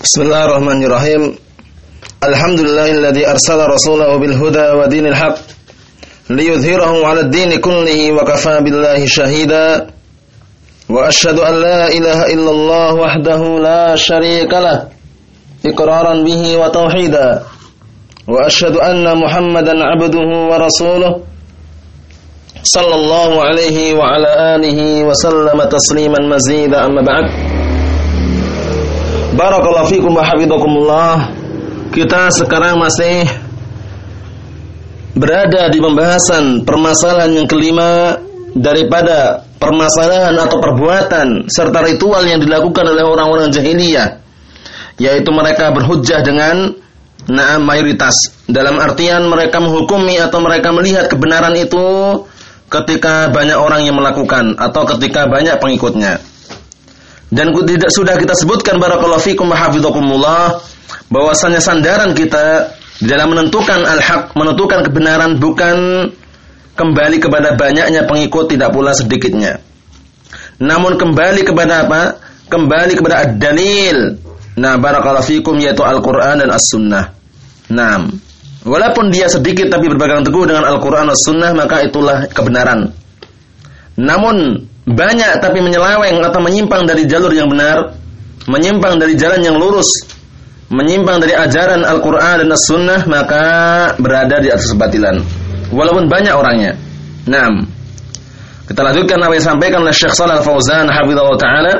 Bismillahirrahmanirrahim. Alhamdulillahilladzi arsala rasulahu bil huda wa dinil haq liyudhhirahu 'ala ad-din kullihi wa kafa billahi shahida. Wa asyhadu an la ilaha illallah wahdahu la syarika lah iqraran bihi wa tauhida. Wa asyhadu anna Muhammadan 'abduhu wa rasuluhu sallallahu alaihi wa ala alihi wa sallama tasliman mazida amma ba'd. Barakallahu fikum wa hafizakumullah. Kita sekarang masih berada di pembahasan permasalahan yang kelima daripada permasalahan atau perbuatan serta ritual yang dilakukan oleh orang-orang jahiliyah yaitu mereka berhujjah dengan naam mayoritas dalam artian mereka menghukumi atau mereka melihat kebenaran itu ketika banyak orang yang melakukan atau ketika banyak pengikutnya dan sudah kita sebutkan barakallahu fikum wa bahwasanya sandaran kita dalam menentukan al-haq, menentukan kebenaran bukan kembali kepada banyaknya pengikut tidak pula sedikitnya. Namun kembali kepada apa? Kembali kepada ad-dalil. Nah, barakallahu fikum yaitu Al-Qur'an dan As-Sunnah. Nah, walaupun dia sedikit tapi berpegang teguh dengan Al-Qur'an dan As-Sunnah maka itulah kebenaran. Namun banyak tapi menyeleweng atau menyimpang dari jalur yang benar, menyimpang dari jalan yang lurus, menyimpang dari ajaran Al-Qur'an dan As-Sunnah, maka berada di atas kebatilan. Walaupun banyak orangnya. Naam. Kita lanjutkan apa yang disampaikan oleh Syekh Shalal Fauzan hafizallahu taala.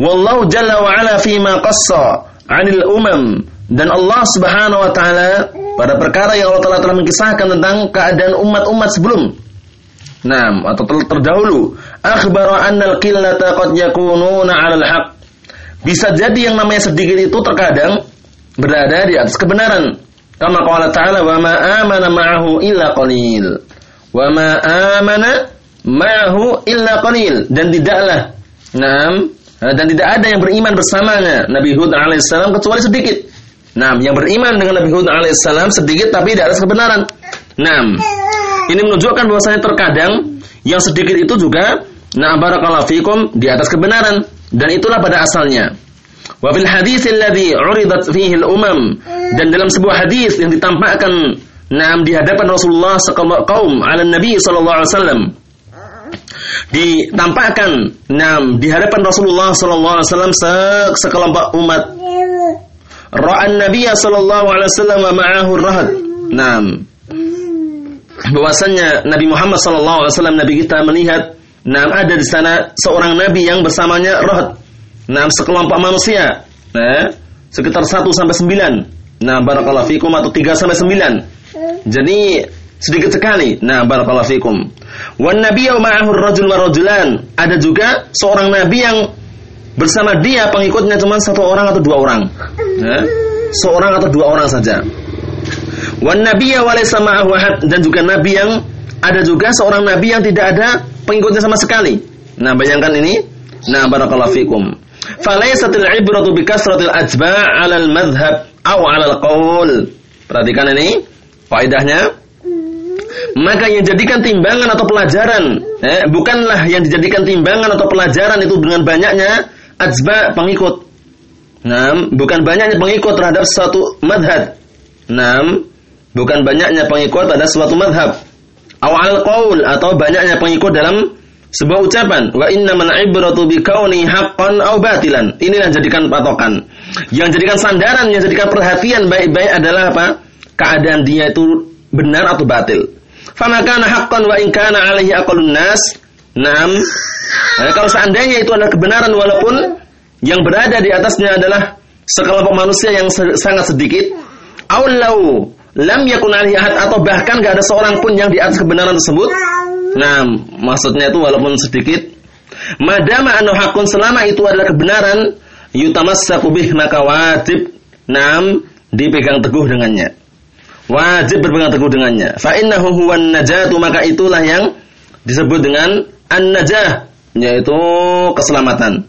Wallahu jalla wa ala fi ma qassa 'anil umam dan Allah Subhanahu wa taala pada perkara yang Allah Taala telah mengisahkan tentang keadaan umat-umat sebelum Naam atau terdahulu akhbara annal qillata qad yakununa 'alal haqq. Bisa jadi yang namanya sedikit itu terkadang berada di atas kebenaran. Kama qala ta'ala wa ma amana ma'ahu illa qalil. Wa ma amana ma'ahu illa qalil dan tidaklah Naam dan tidak ada yang beriman bersamanya Nabi Hud alaihissalam kecuali sedikit. Naam, yang beriman dengan Nabi Hud alaihissalam sedikit tapi di atas kebenaran. Naam. Ini menunjukkan bahwasanya terkadang yang sedikit itu juga na barakallahu fikum di atas kebenaran. Dan itulah pada asalnya. Wa fil hadis alladhi 'uridat fihi al-umam. Dan dalam sebuah hadis yang ditampakkan Naam di hadapan Rasulullah sekelompok kaum ala Nabi sallallahu alaihi wasallam. Ditampakkan naam di hadapan Rasulullah sallallahu alaihi wasallam sekelompok umat. Ra'an Nabi sallallahu alaihi wasallam wa ma'ahu rahad naam. Bahwasanya Nabi Muhammad SAW Nabi kita melihat nah ada di sana seorang Nabi yang bersamanya roh nah sekelompok manusia. Nah sekitar 1 sampai 9 nah barakallahu fikum atau 3 sampai 9 jadi sedikit sekali. Nah barakallahu fikum. Wan nabiyyu ma'ahu rajul wa rajulan. Ada juga seorang nabi yang bersama dia pengikutnya cuma satu orang atau dua orang. Nah, seorang atau dua orang saja. Wan nabiyya walaysa ma'ahu ahad. Dan juga nabi yang ada juga seorang nabi yang tidak ada pengikutnya sama sekali. Nah, bayangkan ini. Nah, barakallahu fikum. Falaysatil ibratu bi kasratil ajba' 'ala al-madhhab aw 'ala al-qaul. Perhatikan ini faedahnya. Maka yang jadikan timbangan atau pelajaran, eh, bukanlah yang dijadikan timbangan atau pelajaran itu dengan banyaknya ajba pengikut. Nah, bukan banyaknya pengikut terhadap satu madhab. Nah, Bukan banyaknya pengikut pada suatu madhab. Awal qaul atau banyaknya pengikut dalam sebuah ucapan. Wa inna man ibratu bi kauni haqqan aw batilan. Inilah jadikan patokan. Yang jadikan sandaran, yang jadikan perhatian baik-baik adalah apa? Keadaan dia itu benar atau batil. Fama kana haqqan wa in kana alaihi aqalun nas. Naam. Nah, kalau seandainya itu adalah kebenaran walaupun yang berada di atasnya adalah sekelompok manusia yang sangat sedikit, aulau lam yakun alaihi ahad atau bahkan gak ada seorang pun yang di atas kebenaran tersebut. Nah, maksudnya itu walaupun sedikit, madama anu hakun selama itu adalah kebenaran, yutamassaku bih maka wajib nam dipegang teguh dengannya. Wajib berpegang teguh dengannya. Fa innahu huwan najatu maka itulah yang disebut dengan an-najah yaitu keselamatan.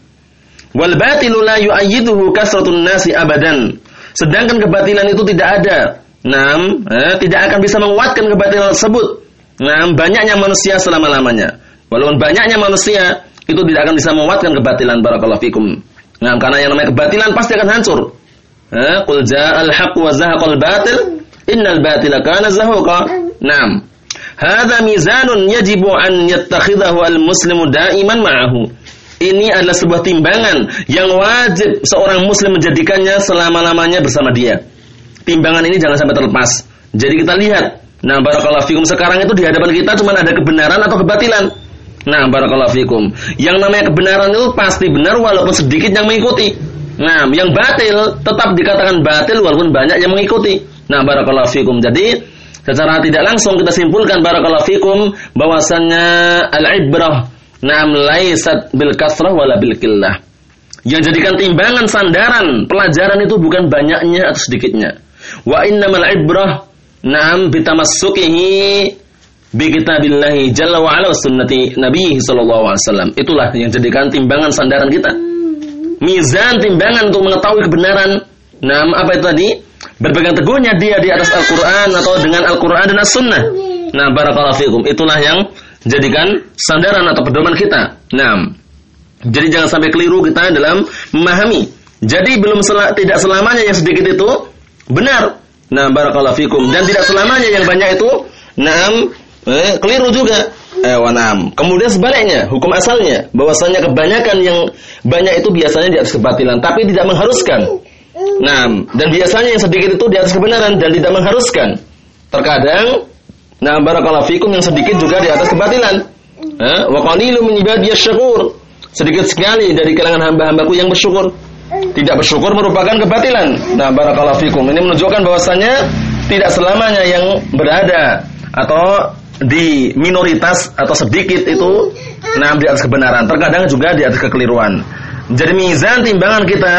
Wal batilu la yu'ayyiduhu kasratun nasi abadan. Sedangkan kebatilan itu tidak ada Nam, eh, tidak akan bisa menguatkan kebatilan tersebut. Nam, banyaknya manusia selama-lamanya. Walaupun banyaknya manusia, itu tidak akan bisa menguatkan kebatilan barakallahu fikum. Nah, karena yang namanya kebatilan pasti akan hancur. Eh, qul ja'al haqq wa zahaqal batil, innal batila kana zahuqa. Naam. Hadza mizanun yajibu an yattakhidahu al-muslimu da'iman ma'ahu. Ini adalah sebuah timbangan yang wajib seorang muslim menjadikannya selama-lamanya bersama dia. Timbangan ini jangan sampai terlepas. Jadi kita lihat, nah barakallahu fikum sekarang itu di hadapan kita cuma ada kebenaran atau kebatilan. Nah, barakallahu fikum. Yang namanya kebenaran itu pasti benar walaupun sedikit yang mengikuti. Nah, yang batil tetap dikatakan batil walaupun banyak yang mengikuti. Nah, barakallahu fikum. Jadi, secara tidak langsung kita simpulkan barakallahu fikum bahwasannya al-ibrah Naam laisat bil kasrah wala bil qillah. Yang jadikan timbangan sandaran pelajaran itu bukan banyaknya atau sedikitnya. Wa innamal ibrah naam bitamassukihi bi kitabillahi jalla wa ala sunnati nabi sallallahu alaihi wasallam. Itulah yang jadikan timbangan sandaran kita. Mizan timbangan untuk mengetahui kebenaran. Naam apa itu tadi? Berpegang teguhnya dia di atas Al-Qur'an atau dengan Al-Qur'an dan As-Sunnah. Nah, barakallahu fikum. Itulah yang jadikan sandaran atau pedoman kita. Nah, jadi jangan sampai keliru kita dalam memahami. Jadi belum sel tidak selamanya yang sedikit itu benar. Nah, barakallahu fikum dan tidak selamanya yang banyak itu naam eh, keliru juga. Eh, wanam. Kemudian sebaliknya, hukum asalnya bahwasanya kebanyakan yang banyak itu biasanya di atas kebatilan, tapi tidak mengharuskan. Nah, dan biasanya yang sedikit itu di atas kebenaran dan tidak mengharuskan. Terkadang Nah, barakallahu fikum yang sedikit juga di atas kebatilan. Wa qalilu min ibadiyasy syakur. Sedikit sekali dari kalangan hamba-hambaku yang bersyukur. Tidak bersyukur merupakan kebatilan. Nah, barakallahu fikum. Ini menunjukkan bahwasannya tidak selamanya yang berada atau di minoritas atau sedikit itu nah di atas kebenaran. Terkadang juga di atas kekeliruan. Jadi mizan timbangan kita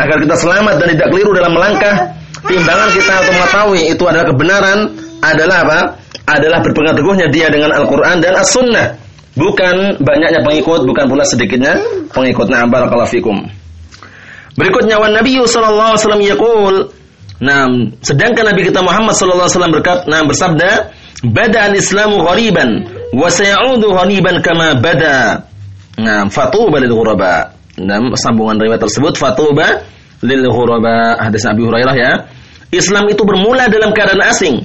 agar kita selamat dan tidak keliru dalam melangkah timbangan kita untuk mengetahui itu adalah kebenaran adalah apa? adalah berpegang teguhnya dia dengan Al-Quran dan As-Sunnah. Bukan banyaknya pengikut, bukan pula sedikitnya pengikut. Nah, barakallahu fikum. Berikutnya, wan Nabi sallallahu alaihi wasallam yaqul, nah, sedangkan Nabi kita Muhammad sallallahu alaihi wasallam berkata, nah, bersabda, "Bada al-Islamu ghariban wa sayaudu ghariban kama bada." Nah, fatuba lil ghuraba. Nah, sambungan riwayat tersebut fatuba lil ghuraba. Hadis Nabi Hurairah ya. Islam itu bermula dalam keadaan asing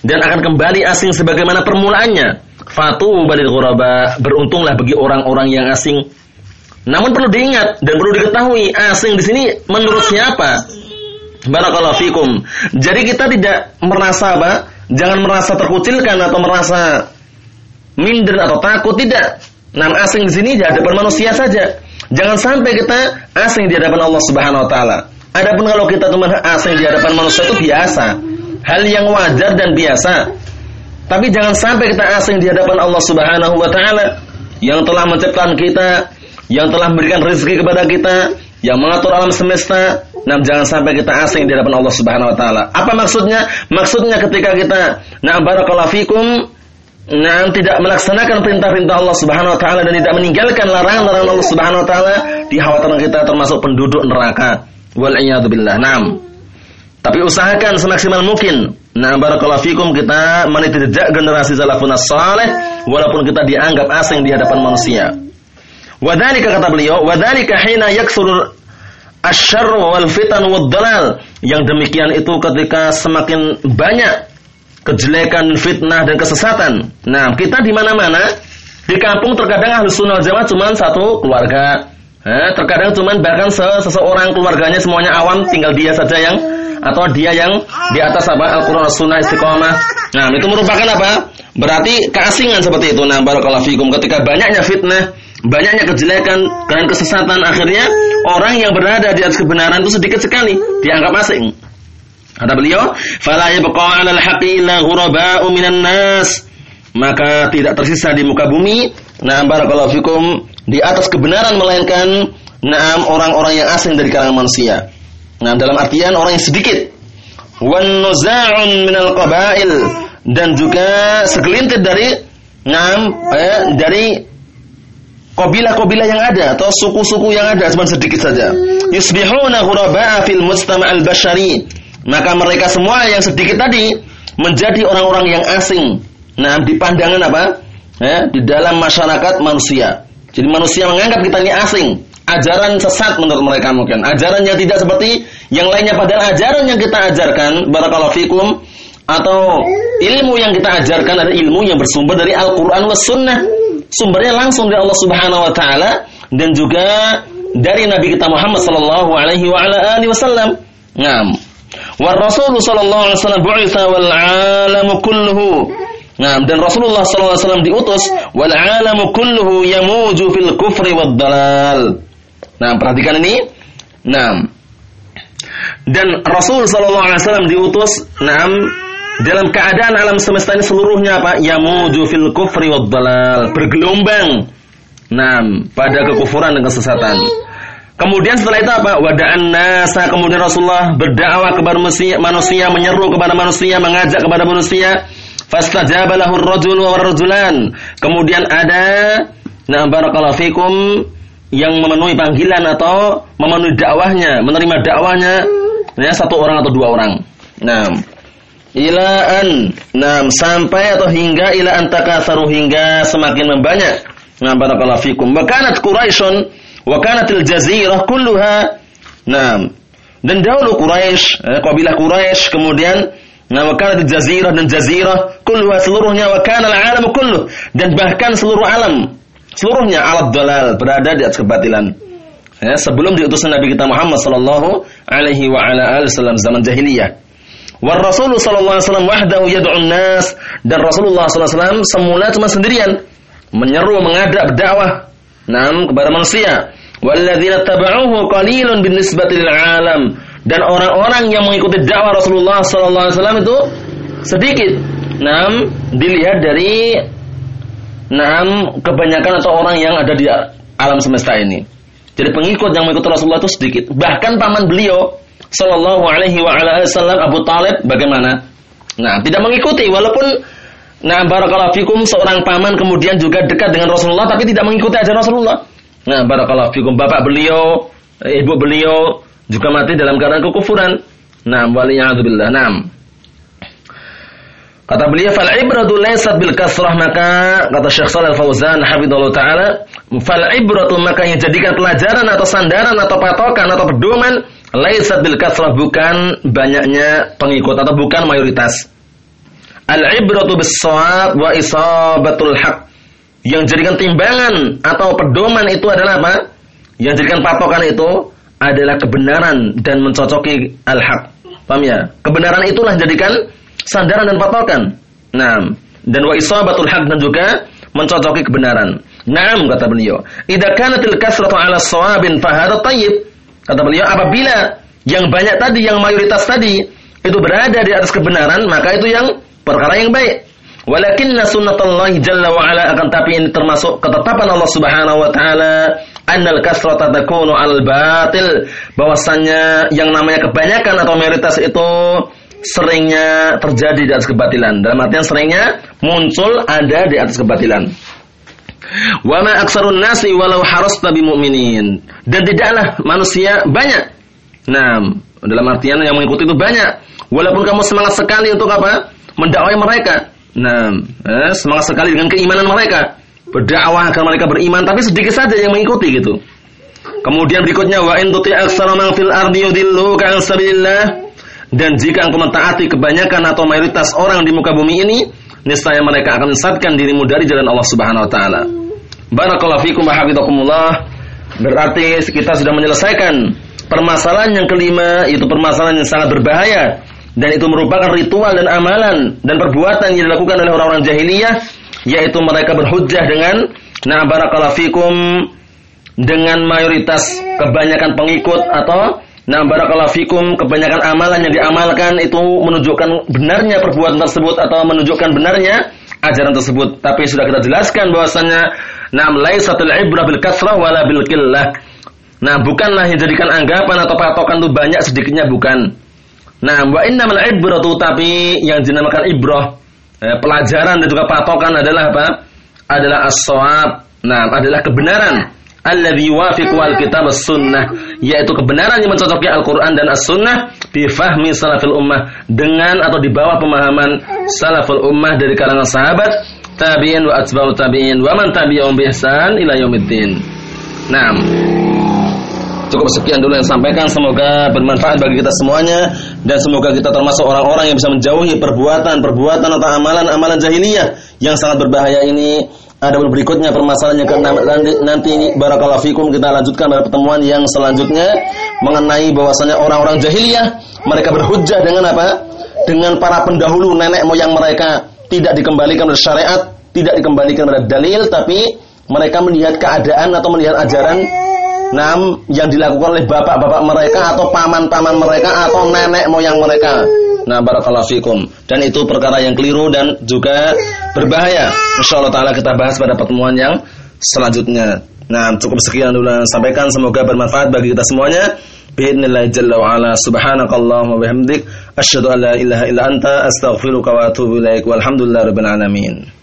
dan akan kembali asing sebagaimana permulaannya. Fatu balil ghuraba, beruntunglah bagi orang-orang yang asing. Namun perlu diingat dan perlu diketahui asing di sini menurut siapa? Barakallahu fikum. Jadi kita tidak merasa apa? Jangan merasa terkucilkan atau merasa minder atau takut tidak. Nam asing di sini di hadapan manusia saja. Jangan sampai kita asing di hadapan Allah Subhanahu wa taala. Adapun kalau kita cuma asing di hadapan manusia itu biasa hal yang wajar dan biasa. Tapi jangan sampai kita asing di hadapan Allah Subhanahu wa taala yang telah menciptakan kita, yang telah memberikan rezeki kepada kita, yang mengatur alam semesta. Nah, jangan sampai kita asing di hadapan Allah Subhanahu wa taala. Apa maksudnya? Maksudnya ketika kita nah barakallahu fikum nah tidak melaksanakan perintah-perintah Allah Subhanahu wa taala dan tidak meninggalkan larangan-larangan Allah Subhanahu wa taala, dikhawatirkan kita termasuk penduduk neraka. Wal billah. Naam. Tapi usahakan semaksimal mungkin. Nah, barakallahu fikum kita menitijak generasi salafun saleh walaupun kita dianggap asing di hadapan manusia. Wadhalika kata beliau, wadhalika hina yaksur asyarr wal fitan wad dalal. Yang demikian itu ketika semakin banyak kejelekan, fitnah dan kesesatan. Nah, kita di mana-mana di kampung terkadang ahlus sunnah jamaah cuma satu keluarga. Eh, terkadang cuma bahkan seseorang keluarganya semuanya awam, tinggal dia saja yang atau dia yang di atas apa Al-Qur'an Sunnah istiqomah. Nah, itu merupakan apa? Berarti keasingan seperti itu. Nah, barakallahu fikum ketika banyaknya fitnah, banyaknya kejelekan dan kesesatan akhirnya orang yang berada di atas kebenaran itu sedikit sekali dianggap asing. Kata beliau, "Fala yabqa 'alal haqqi illa ghuraba'u minan nas." Maka tidak tersisa di muka bumi, nah barakallahu fikum, di atas kebenaran melainkan Naam orang-orang yang asing dari kalangan manusia. Nah, dalam artian orang yang sedikit. Wan nuza'un minal qabail dan juga segelintir dari ngam eh, dari kabilah-kabilah yang ada atau suku-suku yang ada cuma sedikit saja. Yusbihuna ghuraba'a fil al bashari. Maka mereka semua yang sedikit tadi menjadi orang-orang yang asing. Nah, di pandangan apa? Eh, di dalam masyarakat manusia. Jadi manusia menganggap kita ini asing. ajaran sesat menurut mereka mungkin. Ajaran yang tidak seperti yang lainnya padahal ajaran yang kita ajarkan barakallahu fikum atau ilmu yang kita ajarkan adalah ilmu yang bersumber dari Al-Qur'an was sunnah. Sumbernya langsung dari Allah Subhanahu wa taala dan juga dari Nabi kita Muhammad sallallahu alaihi wa ala alihi wasallam. Naam. Wa Rasul sallallahu alaihi wasallam bu'itsa wal 'alamu kulluhu Nah, dan Rasulullah SAW diutus wal alamu kulluhu yamuju fil kufri wad dalal. Nah, perhatikan ini. Nah, dan Rasul SAW diutus, nah, dalam keadaan alam semesta ini seluruhnya apa? Yamuju fil kufri wad dalal, bergelombang. Nah, pada kekufuran dan kesesatan. Kemudian setelah itu apa? Wada'an nasa. Kemudian Rasulullah berdakwah kepada manusia, manusia, menyeru kepada manusia, mengajak kepada manusia Fastajaba lahu ar-rajul wa rajulan. Kemudian ada nah barakallahu fikum yang memenuhi panggilan atau memenuhi dakwahnya, menerima dakwahnya ya satu orang atau dua orang. Nah, ila an nah sampai atau hingga ila antakatsaru hingga semakin membanyak. Nah, barakallahu fikum. Wa kanat Quraisyun wa kanatil jazirah kulluha. Nah, dan dahulu Quraisy, eh, kabilah Quraisy kemudian Nah, wa di jazirah dan jazirah kulluha seluruhnya wa kana al-alam kulluh dan bahkan seluruh alam seluruhnya alat dalal berada di atas kebatilan. Ya, sebelum diutusnya Nabi kita Muhammad sallallahu alaihi wa ala alihi wasallam zaman jahiliyah. Wa Rasul sallallahu alaihi wasallam wahdahu yad'un nas dan Rasulullah sallallahu alaihi wasallam semula cuma sendirian menyeru mengajak berdakwah nam kepada manusia. Walladzina tabauhu qalilun bin nisbati lil alam dan orang-orang yang mengikuti dakwah Rasulullah sallallahu alaihi wasallam itu sedikit. Nam dilihat dari nam kebanyakan atau orang yang ada di alam semesta ini. Jadi pengikut yang mengikuti Rasulullah itu sedikit. Bahkan paman beliau sallallahu alaihi wa ala wasallam Abu Talib bagaimana? Nah, tidak mengikuti walaupun Nah, barakallahu fikum seorang paman kemudian juga dekat dengan Rasulullah tapi tidak mengikuti ajaran Rasulullah. Nah, barakallahu fikum bapak beliau, ibu beliau juga mati dalam keadaan kekufuran. Naam waliya'udzubillah. Naam. Kata beliau fal ibratu laysat bil kasrah maka kata Syekh Shalal Fauzan hafizallahu taala fal ibratu maka yang jadikan pelajaran atau sandaran atau patokan atau pedoman laysat bil kasrah bukan banyaknya pengikut atau bukan mayoritas. Al ibratu bis wa isabatul haq. Yang jadikan timbangan atau pedoman itu adalah apa? Yang jadikan patokan itu adalah kebenaran dan mencocoki al-haq. Paham ya? Kebenaran itulah jadikan sandaran dan patokan. Nah, dan wa isabatul haq dan juga mencocoki kebenaran. Naam kata beliau. Idza kanatil kasratu 'ala shawabin fa hadha tayyib. Kata beliau apabila yang banyak tadi yang mayoritas tadi itu berada di atas kebenaran, maka itu yang perkara yang baik. Walakinna sunnatullahi jalla wa ala akan tapi ini termasuk ketetapan Allah Subhanahu wa taala annal kasrata takunu al batil bahwasanya yang namanya kebanyakan atau mayoritas itu seringnya terjadi di atas kebatilan. Dalam artian seringnya muncul ada di atas kebatilan wa ma nasi walau harasta bi mu'minin dan tidaklah manusia banyak. Nah dalam artian yang mengikuti itu banyak. Walaupun kamu semangat sekali untuk apa? Mendakwai mereka. Nah eh, semangat sekali dengan keimanan mereka. Berdakwah agar mereka beriman tapi sedikit saja yang mengikuti gitu. Kemudian berikutnya wa in tuti aktsara man fil ardi yudilluka an sabilillah. Dan jika engkau mentaati kebanyakan atau mayoritas orang di muka bumi ini niscaya mereka akan menyesatkan dirimu dari jalan Allah Subhanahu wa taala. Barakallahu fikum wa hafizakumullah. Berarti kita sudah menyelesaikan permasalahan yang kelima yaitu permasalahan yang sangat berbahaya dan itu merupakan ritual dan amalan dan perbuatan yang dilakukan oleh orang-orang jahiliyah yaitu mereka berhujjah dengan nah barakallahu fikum dengan mayoritas kebanyakan pengikut atau nah barakallahu fikum kebanyakan amalan yang diamalkan itu menunjukkan benarnya perbuatan tersebut atau menunjukkan benarnya ajaran tersebut tapi sudah kita jelaskan bahwasanya nam laisatul ibrah bil kasrah wala bil qillah nah bukanlah yang jadikan anggapan atau patokan itu banyak sedikitnya bukan nah wa innamal ibratu tapi yang dinamakan ibrah eh, pelajaran dan juga patokan adalah apa? Adalah as-shawab. Nah, adalah kebenaran. Alladhi wafiqu al-kitab as-sunnah, yaitu kebenaran yang mencocoki Al-Qur'an dan As-Sunnah bi fahmi salafil ummah dengan atau di bawah pemahaman salaful ummah dari kalangan sahabat, tabi'in wa atba'ut tabi'in wa man tabi'ahum bi ihsan ila yaumiddin. Naam. Cukup sekian dulu yang sampaikan. Semoga bermanfaat bagi kita semuanya dan semoga kita termasuk orang-orang yang bisa menjauhi perbuatan-perbuatan atau amalan-amalan jahiliyah yang sangat berbahaya ini. Ada berikutnya permasalahan yang keenam nanti, nanti barakallahu fikum kita lanjutkan pada pertemuan yang selanjutnya mengenai bahwasanya orang-orang jahiliyah mereka berhujjah dengan apa? Dengan para pendahulu nenek moyang mereka tidak dikembalikan oleh syariat, tidak dikembalikan pada dalil tapi mereka melihat keadaan atau melihat ajaran Nam yang dilakukan oleh bapak-bapak mereka atau paman-paman mereka atau nenek moyang mereka. Nah, barakallahu fikum. Dan itu perkara yang keliru dan juga berbahaya. Insyaallah taala kita bahas pada pertemuan yang selanjutnya. Nah, cukup sekian dulu yang sampaikan semoga bermanfaat bagi kita semuanya. Biidznillah jalla wa ala subhanakallahumma wa bihamdik asyhadu an la ilaha illa anta astaghfiruka wa atubu ilaik walhamdulillahirabbil alamin.